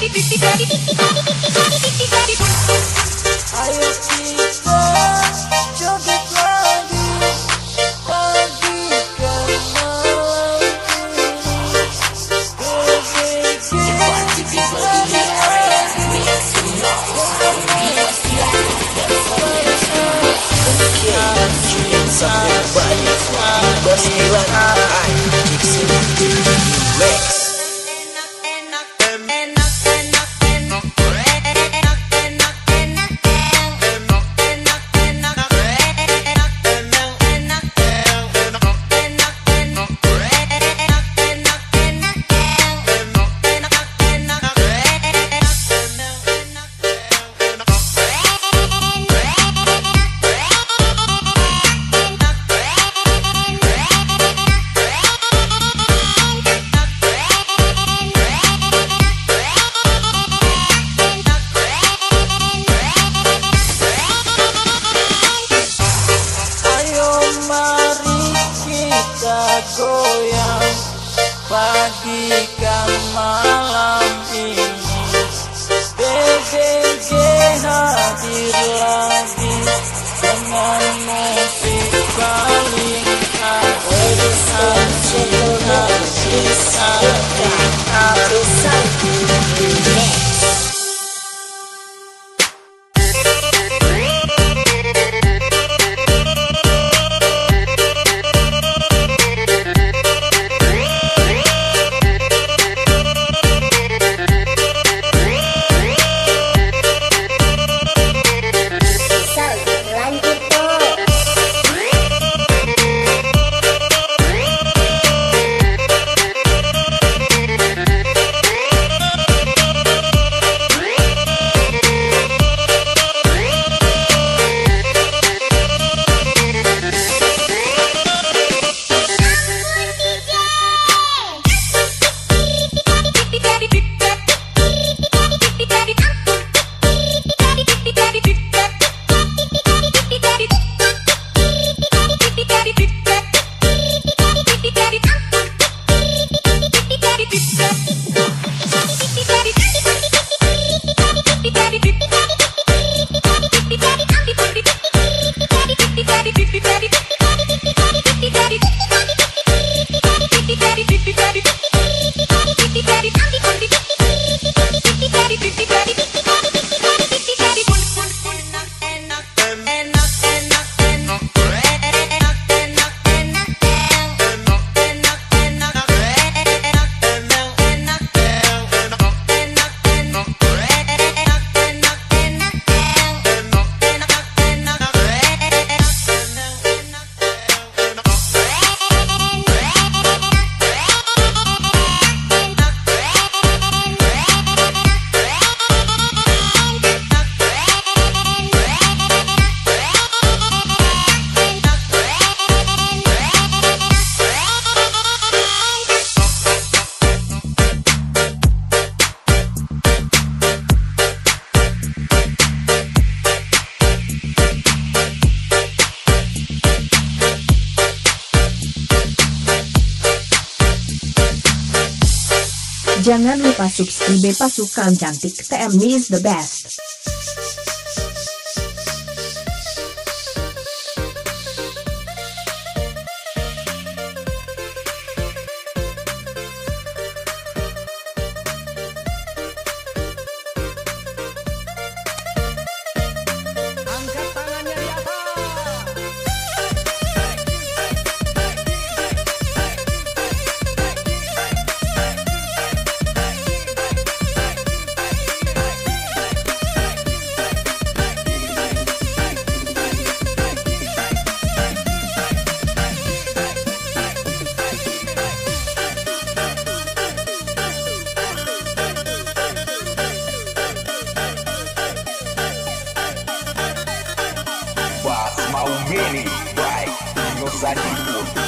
I Bos hilang, ay, diksi Jangan lupa subscribe pasukan cantik TM is the best. Henny, right? No side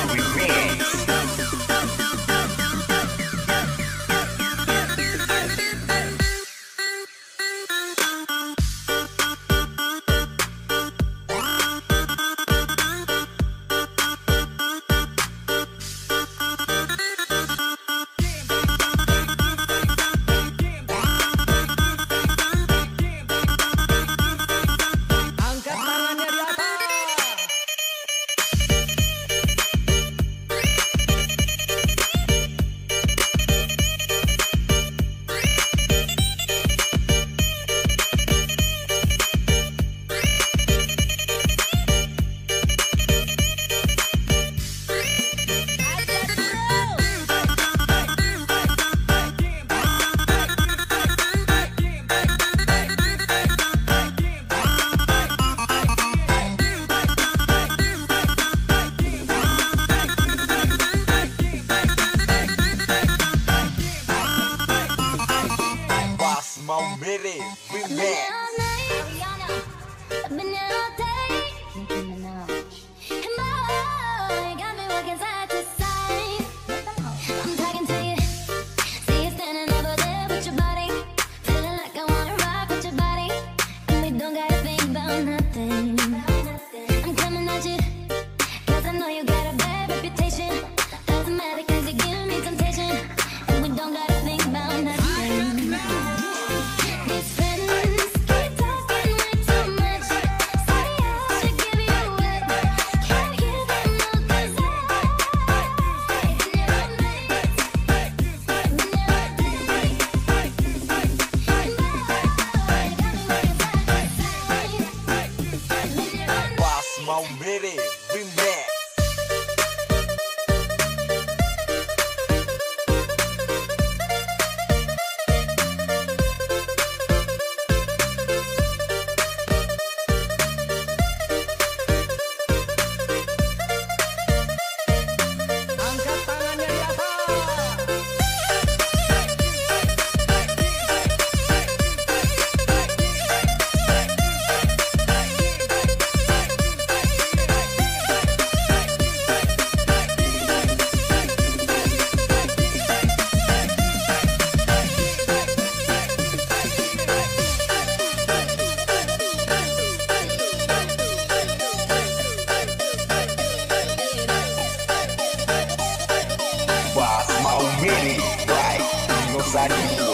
back.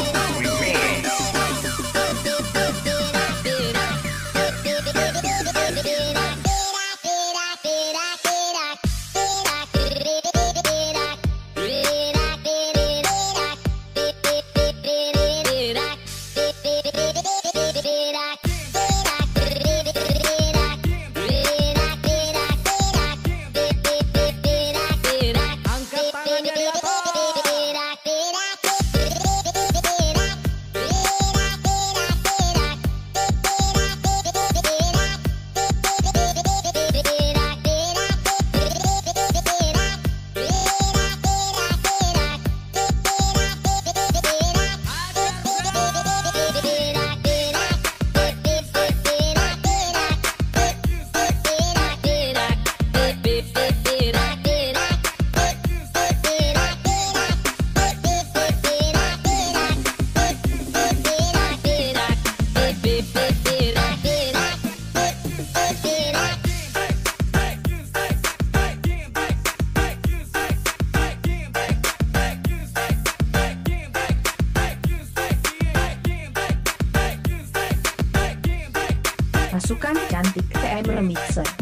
Remixer